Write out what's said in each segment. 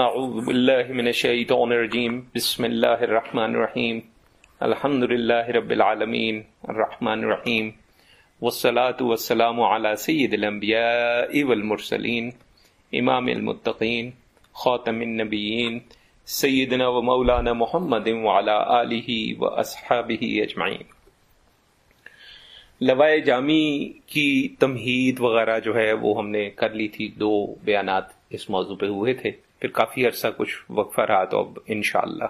اعوذ باللہ من الشیطان الرجیم بسم اللہ الرحمن الرحیم الحمد للہ رب العالمین الرحمن الرحیم والصلاة والسلام على سید الانبیاء والمرسلین امام المتقین خاتم النبیین سیدنا و مولانا محمد وعلى آلہ و اصحابہ اجمعین لوائے جامی کی تمہید وغیرہ جو ہے وہ ہم نے کر لی تھی، دو بیانات اس موضوع پہ ہوئے تھے۔ پھر کافی عرصہ کچھ وقفہ رہا تو اب انشاءاللہ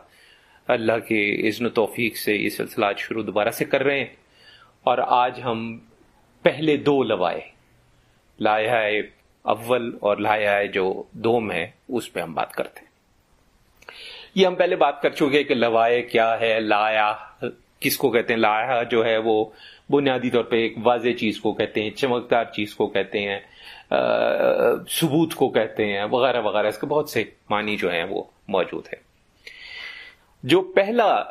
اللہ کے اذن و توفیق سے یہ سلسلہ آج شروع دوبارہ سے کر رہے ہیں اور آج ہم پہلے دو لوائے لایا اول اور لایا جو دوم ہے، اس پہ ہم بات کرتے ہیں۔ یہ ہم پہلے بات کر چکے کہ لوائے کیا ہے لایا کس کو کہتے ہیں؟ لایا جو ہے وہ بنیادی طور پہ ایک واضح چیز کو کہتے ہیں، چمکدار چیز کو کہتے ہیں ثبوت کو کہتے ہیں، وغیرہ وغیرہ۔ اس کے بہت سے معنی جو ہیں وہ موجود ہے جو پہلا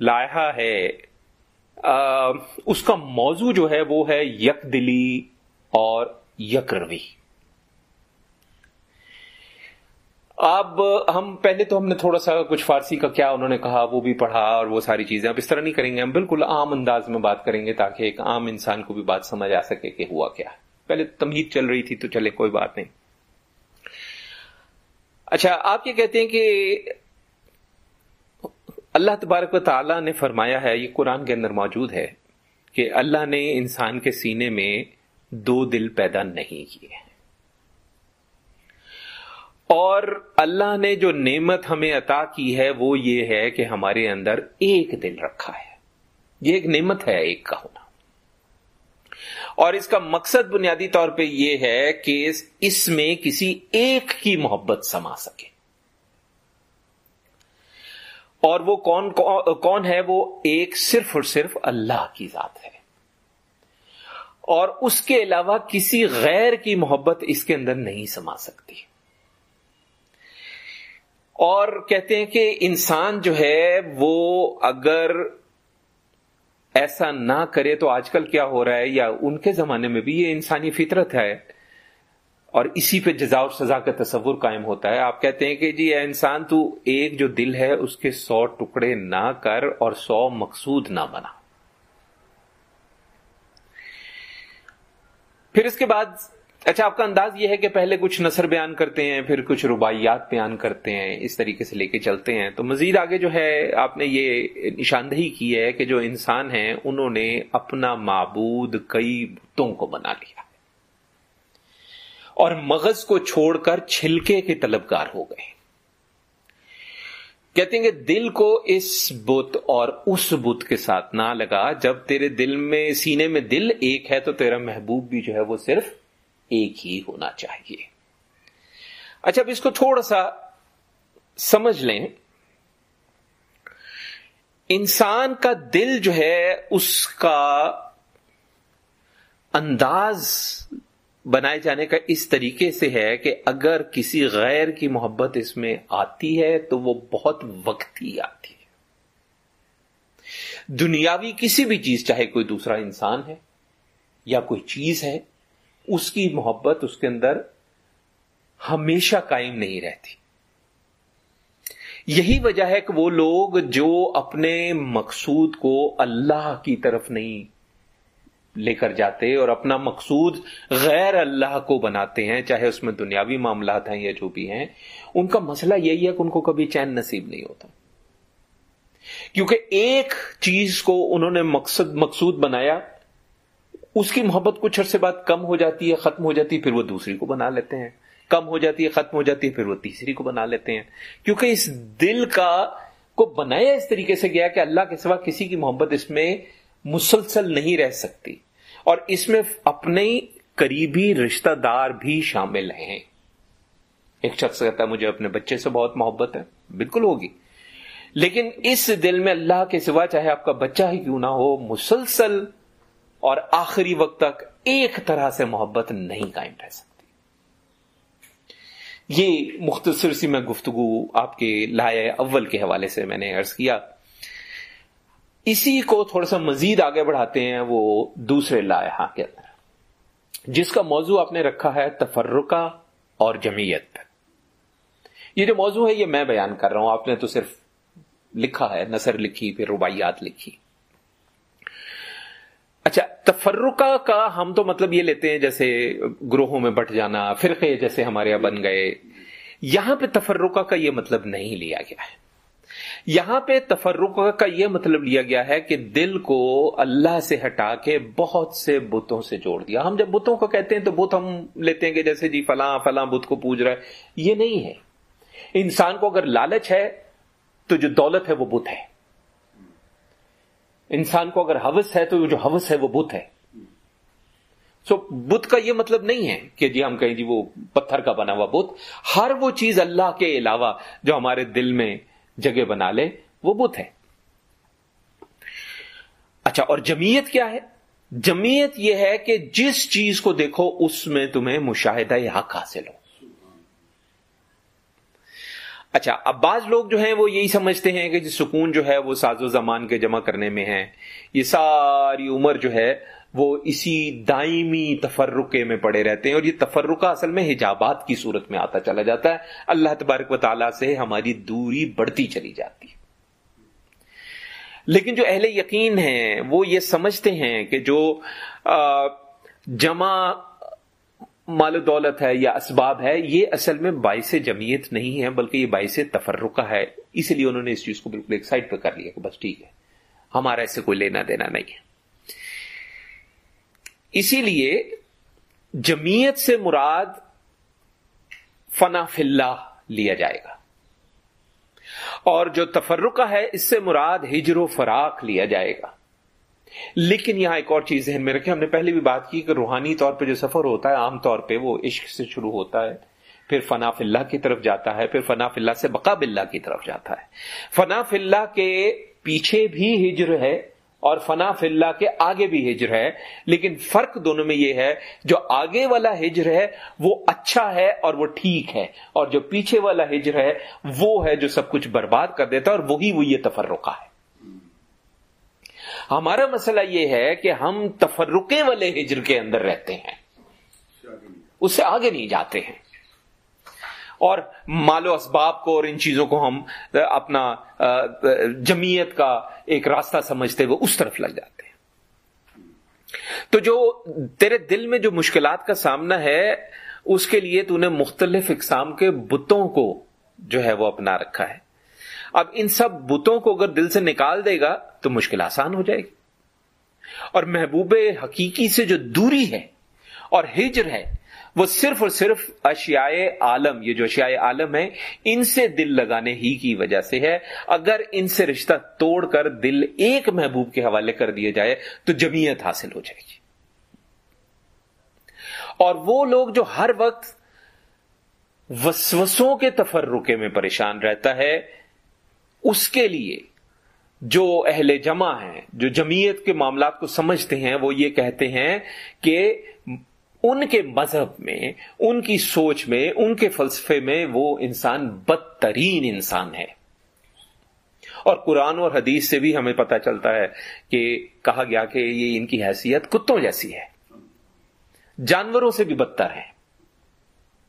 لائحہ ہے اس کا موضوع جو ہے وہ ہے یک دلی اور یک روی اب ہم پہلے تو ہم نے تھوڑا سا کچھ فارسی کا کیا انہوں نے کہا، وہ بھی پڑھا اور وہ ساری چیزیں۔ اب اس طرح نہیں کریں گے، ہم بالکل عام انداز میں بات کریں گے تاکہ ایک عام انسان کو بھی بات سمجھ آ سکے کہ ہوا کیا۔ ہے پہلے تمہید چل رہی تھی تو چلے، کوئی بات نہیں۔ اچھا آپ یہ کہتے ہیں کہ اللہ تبارک و تعالی نے فرمایا ہے، یہ قرآن کے اندر موجود ہے کہ اللہ نے انسان کے سینے میں دو دل پیدا نہیں کیے۔ اور اللہ نے جو نعمت ہمیں عطا کی ہے وہ یہ ہے کہ ہمارے اندر ایک دل رکھا ہے۔ یہ ایک نعمت ہے، ایک کا ہونا۔ اور اس کا مقصد بنیادی طور پہ یہ ہے کہ اس میں کسی ایک کی محبت سما سکے۔ اور وہ کون کون ہے؟ وہ ایک صرف اور صرف اللہ کی ذات ہے۔ اور اس کے علاوہ کسی غیر کی محبت اس کے اندر نہیں سما سکتی۔ اور کہتے ہیں کہ انسان جو ہے وہ اگر ایسا نہ کرے تو آج کل کیا ہو رہا ہے یا ان کے زمانے میں بھی یہ انسانی فطرت ہے اور اسی پہ جزا اور سزا کا تصور قائم ہوتا ہے۔ آپ کہتے ہیں کہ جی اے انسان، تو ایک جو دل ہے، اس کے سو ٹکڑے نہ کر اور سو مقصود نہ بنا۔ پھر اس کے بعد اچھا آپ کا انداز یہ ہے کہ پہلے کچھ نثر بیان کرتے ہیں، پھر کچھ رباعیات بیان کرتے ہیں، اس طریقے سے لے کے چلتے ہیں۔ تو مزید آگے جو ہے، آپ نے یہ نشاندہی کی ہے کہ جو انسان ہیں، انہوں نے اپنا معبود کئی بتوں کو بنا لیا اور مغز کو چھوڑ کر چھلکے کے طلبگار ہو گئے۔ کہتے ہیں کہ دل کو اس بت اور اس بت کے ساتھ نہ لگا، جب تیرے دل میں، سینے میں دل ایک ہے تو تیرا محبوب بھی جو ہے وہ صرف ایک ہی ہونا چاہیے۔ اچھا اب اس کو تھوڑا سا سمجھ لیں۔ انسان کا دل جو ہے، اس کا انداز بنائے جانے کا اس طریقے سے ہے کہ اگر کسی غیر کی محبت اس میں آتی ہے، تو وہ بہت وقتی آتی ہے۔ دنیاوی کسی بھی چیز، چاہے کوئی دوسرا انسان ہے یا کوئی چیز ہے اس کی محبت اس کے اندر ہمیشہ قائم نہیں رہتی۔ یہی وجہ ہے کہ وہ لوگ جو اپنے مقصود کو اللہ کی طرف نہیں لے کر جاتے اور اپنا مقصود غیر اللہ کو بناتے ہیں، چاہے اس میں دنیاوی معاملات ہیں یا جو بھی ہیں، ان کا مسئلہ یہی ہے کہ ان کو کبھی چین نصیب نہیں ہوتا۔ کیونکہ ایک چیز کو انہوں نے مقصد، مقصود بنایا اس کی محبت کچھ عرصے بعد کم ہو جاتی ہے، ختم ہو جاتی ہے، پھر وہ دوسری کو بنا لیتے ہیں۔ کم ہو جاتی ہے، ختم ہو جاتی ہے، پھر وہ تیسری کو بنا لیتے ہیں۔ کیونکہ اس دل کا کو بنایا اس طریقے سے گیا کہ اللہ کے سوا کسی کی محبت اس میں مسلسل نہیں رہ سکتی۔ اور اس میں اپنے قریبی رشتہ دار بھی شامل ہیں۔ ایک شخص کہتا ہے، مجھے اپنے بچے سے بہت محبت ہے۔ بالکل ہوگی۔ لیکن اس دل میں اللہ کے سوا چاہے آپ کا بچہ ہی کیوں نہ ہو، مسلسل اور آخری وقت تک ایک طرح سے محبت نہیں قائم رہ سکتی۔ یہ مختصر سی میں گفتگو آپ کے لائے اول کے حوالے سے میں نے عرض کیا۔ اسی کو تھوڑا سا مزید آگے بڑھاتے ہیں وہ دوسرے لائحہ کے اندر۔ جس کا موضوع آپ نے رکھا ہے تفرقہ اور جمعیت یہ جو موضوع ہے یہ میں بیان کر رہا ہوں، آپ نے تو صرف لکھا ہے، نثر لکھی، پھر رباعیات لکھی۔ اچھا تفرقہ کا ہم تو مطلب یہ لیتے ہیں جیسے گروہوں میں بٹ جانا، فرقے جیسے ہمارے یہاں بن گئے۔ یہاں پہ تفرقہ کا یہ مطلب نہیں لیا گیا ہے۔ یہاں پہ تفرقہ کا یہ مطلب لیا گیا ہے کہ دل کو اللہ سے ہٹا کے بہت سے بتوں سے جوڑ دیا۔ ہم جب بتوں کو کہتے ہیں تو بت ہم لیتے ہیں کہ جیسے جی فلاں فلاں بت کو پوج رہا ہے۔ یہ نہیں ہے۔ انسان کو اگر لالچ ہے تو جو دولت ہے وہ بت ہے۔ انسان کو اگر حوث ہے تو جو حوث ہے وہ بت ہے۔ سو بت کا یہ مطلب نہیں ہے کہ جی ہم کہیں جی وہ پتھر کا بنا ہوا بت۔ ہر وہ چیز اللہ کے علاوہ جو ہمارے دل میں جگہ بنا لے، وہ بت ہے۔ اچھا اور جمیت کیا ہے؟ جمیت یہ ہے کہ جس چیز کو دیکھو، اس میں تمہیں مشاہدہ حق حاصل ہو۔ اچھا اب بعض لوگ جو ہیں وہ یہی سمجھتے ہیں کہ سکون جو ہے وہ ساز و زمان کے جمع کرنے میں ہے یہ ساری عمر جو ہے وہ اسی دائمی تفرقے میں پڑے رہتے ہیں اور یہ تفرقہ اصل میں حجابات کی صورت میں آتا چلا جاتا ہے۔ اللہ تبارک و تعالیٰ سے ہماری دوری بڑھتی چلی جاتی۔ لیکن جو اہل یقین ہیں وہ یہ سمجھتے ہیں کہ جو جمع مال و دولت ہے یا اسباب ہے، یہ اصل میں باعث جمعیت نہیں ہے، بلکہ یہ باعث تفرقہ ہے۔ اسی لیے انہوں نے اس چیز کو بالکل ایک سائڈ پہ کر لیا کہ بس ٹھیک ہے، ہمارا ایسے کوئی لینا دینا نہیں ہے۔ اسی لیے جمیت سے مراد فنا فلّہ لیا جائے گا۔ اور جو تفرقہ ہے، اس سے مراد ہجر و فراق لیا جائے گا۔ لیکن یہاں ایک اور چیز ذہن میں رکھے ہم نے پہلے بھی بات کی کہ روحانی طور پہ جو سفر ہوتا ہے، عام طور پہ وہ عشق سے شروع ہوتا ہے، پھر فناف اللہ کی طرف جاتا ہے، پھر فناف اللہ سے بقاب اللہ کی طرف جاتا ہے۔ فناف اللہ کے پیچھے بھی ہجر ہے اور فنا اللہ کے آگے بھی ہجر ہے، لیکن فرق دونوں میں یہ ہے، جو آگے والا ہجر ہے، وہ اچھا ہے اور وہ ٹھیک ہے۔ اور جو پیچھے والا ہجر ہے، وہ ہے جو سب کچھ برباد کر دیتا ہے اور وہی وہ یہ تفرقہ ہے۔ ہمارا مسئلہ یہ ہے کہ ہم تفرقے والے ہجر کے اندر رہتے ہیں۔ اس سے آگے نہیں جاتے ہیں۔ اور مال و اسباب کو اور ان چیزوں کو ہم، اپنا جمیت کا ایک راستہ سمجھتے ہوئے اس طرف لگ جاتے ہیں۔ تو جو تیرے دل میں جو مشکلات کا سامنا ہے، اس کے لیے تو نے مختلف اقسام کے بتوں کو جو ہے وہ اپنا رکھا ہے۔ اب ان سب بتوں کو اگر دل سے نکال دے گا تو مشکل آسان ہو جائے گی۔ اور محبوب حقیقی سے جو دوری ہے اور ہجر ہے، وہ صرف اور صرف اشیاء عالم، یہ جو اشیاء عالم ہے ان سے دل لگانے ہی کی وجہ سے ہے۔ اگر ان سے رشتہ توڑ کر دل ایک محبوب کے حوالے کر دیا جائے، تو جمیت حاصل ہو جائے گی۔ اور وہ لوگ جو ہر وقت وسوسوں کے تفرقے میں پریشان رہتا ہے اس کے لیے جو اہل جمع ہیں، جو جمیت کے معاملات کو سمجھتے ہیں، وہ یہ کہتے ہیں کہ ان کے مذہب میں، ان کی سوچ میں، ان کے فلسفے میں وہ انسان بدترین انسان ہے۔ اور قرآن اور حدیث سے بھی ہمیں پتا چلتا ہے کہ کہا گیا کہ یہ ان کی حیثیت کتوں جیسی ہے۔ جانوروں سے بھی بدتر ہے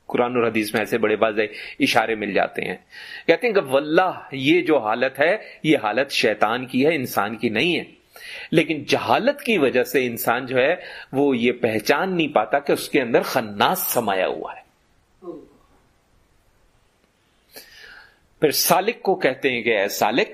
قرآن اور حدیث میں ایسے بڑے باز اشارے مل جاتے ہیں۔ کہتے ہیں کہ واللہ، یہ جو حالت ہے، یہ حالت شیطان کی ہے، انسان کی نہیں ہے۔ لیکن جہالت کی وجہ سے انسان جو ہے، وہ یہ پہچان نہیں پاتا کہ اس کے اندر خناس سمایا ہوا ہے۔ پھر سالک کو کہتے ہیں کہ اے سالک،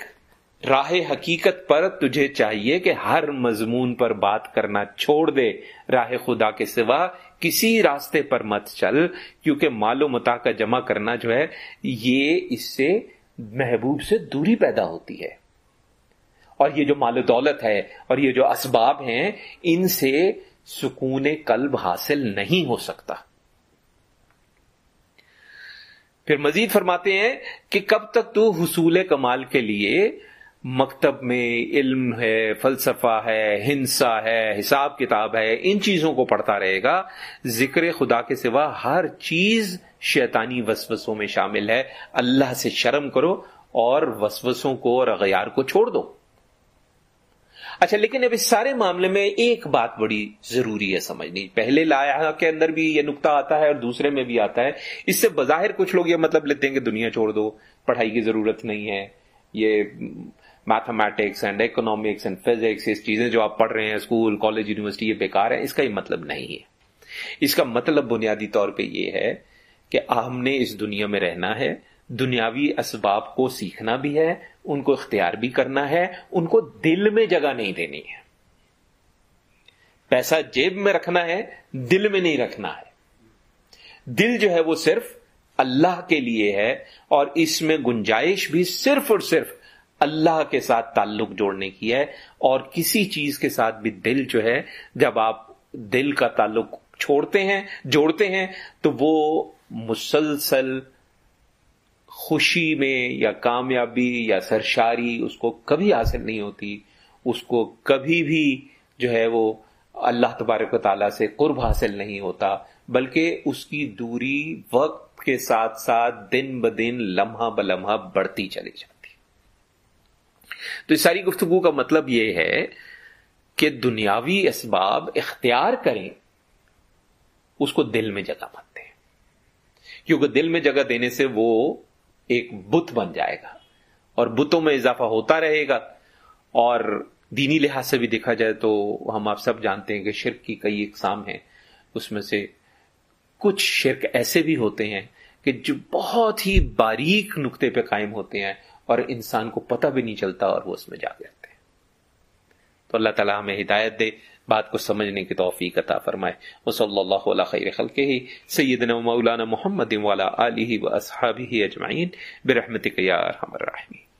راہ حقیقت پر تجھے چاہیے کہ ہر مضمون پر بات کرنا چھوڑ دے، راہ خدا کے سوا کسی راستے پر مت چل، کیونکہ مال و متا کا جمع کرنا جو ہے، یہ اس سے محبوب سے دوری پیدا ہوتی ہے۔ اور یہ جو مال و دولت ہے، اور یہ جو اسباب ہیں، ان سے سکون قلب حاصل نہیں ہو سکتا۔ پھر مزید فرماتے ہیں کہ کب تک تو حصول کمال کے لیے مکتب میں علم ہے، فلسفہ ہے، ہنسا ہے، حساب کتاب ہے، ان چیزوں کو پڑھتا رہے گا۔ ذکر خدا کے سوا ہر چیز شیطانی وسوسوں میں شامل ہے۔ اللہ سے شرم کرو اور وسوسوں کو اور اغیار کو چھوڑ دو۔ اچھا لیکن اب اس سارے معاملے میں ایک بات بڑی ضروری ہے سمجھنی۔ پہلے لایا کے اندر بھی یہ نقطہ آتا ہے اور دوسرے میں بھی آتا ہے۔ اس سے بظاہر کچھ لوگ یہ مطلب لیتے ہیں کہ دنیا چھوڑ دو، پڑھائی کی ضرورت نہیں ہے، یہ mathematics and economics and physics اس چیزیں جو آپ پڑھ رہے ہیں اسکول کالج یونیورسٹی یہ بیکار ہے اس کا یہ مطلب نہیں ہے۔ اس کا مطلب بنیادی طور پہ یہ ہے کہ ہم نے اس دنیا میں رہنا ہے، دنیاوی اسباب کو سیکھنا بھی ہے، ان کو اختیار بھی کرنا ہے، ان کو دل میں جگہ نہیں دینی ہے۔ پیسہ جیب میں رکھنا ہے، دل میں نہیں رکھنا ہے۔ دل جو ہے وہ صرف اللہ کے لیے ہے اور اس میں گنجائش بھی صرف اور صرف اللہ کے ساتھ تعلق جوڑنے کی ہے اور کسی چیز کے ساتھ بھی دل جو ہے، جب آپ دل کا تعلق چھوڑتے ہیں، جوڑتے ہیں، تو وہ مسلسل خوشی میں یا کامیابی یا سرشاری اس کو کبھی حاصل نہیں ہوتی۔ اس کو کبھی بھی جو ہے وہ اللہ تبارک و تعالیٰ سے قرب حاصل نہیں ہوتا، بلکہ اس کی دوری وقت کے ساتھ ساتھ دن ب دن لمحہ ب لمحہ بڑھتی چلی جاتی۔ تو اس ساری گفتگو کا مطلب یہ ہے کہ دنیاوی اسباب اختیار کریں، اس کو دل میں جگہ مت دیں۔ کیونکہ دل میں جگہ دینے سے وہ ایک بت بن جائے گا اور بتوں میں اضافہ ہوتا رہے گا۔ اور دینی لحاظ سے بھی دیکھا جائے تو ہم آپ سب جانتے ہیں کہ شرک کی کئی اقسام ہیں۔ اس میں سے کچھ شرک ایسے بھی ہوتے ہیں کہ جو بہت ہی باریک نقطے پہ قائم ہوتے ہیں۔ اور انسان کو پتہ بھی نہیں چلتا اور وہ اس میں جا جاتے ہیں۔ تو اللہ تعالیٰ ہمیں ہدایت دے، بات کو سمجھنے کی توفیق عطا فرمائے۔ وہ صلی اللہ علیہ خیر خلق ہی سیدنا مولانا محمد والا علیہ و اصحابہ اجمعین۔ برحمتک یا ارحم الراحمین۔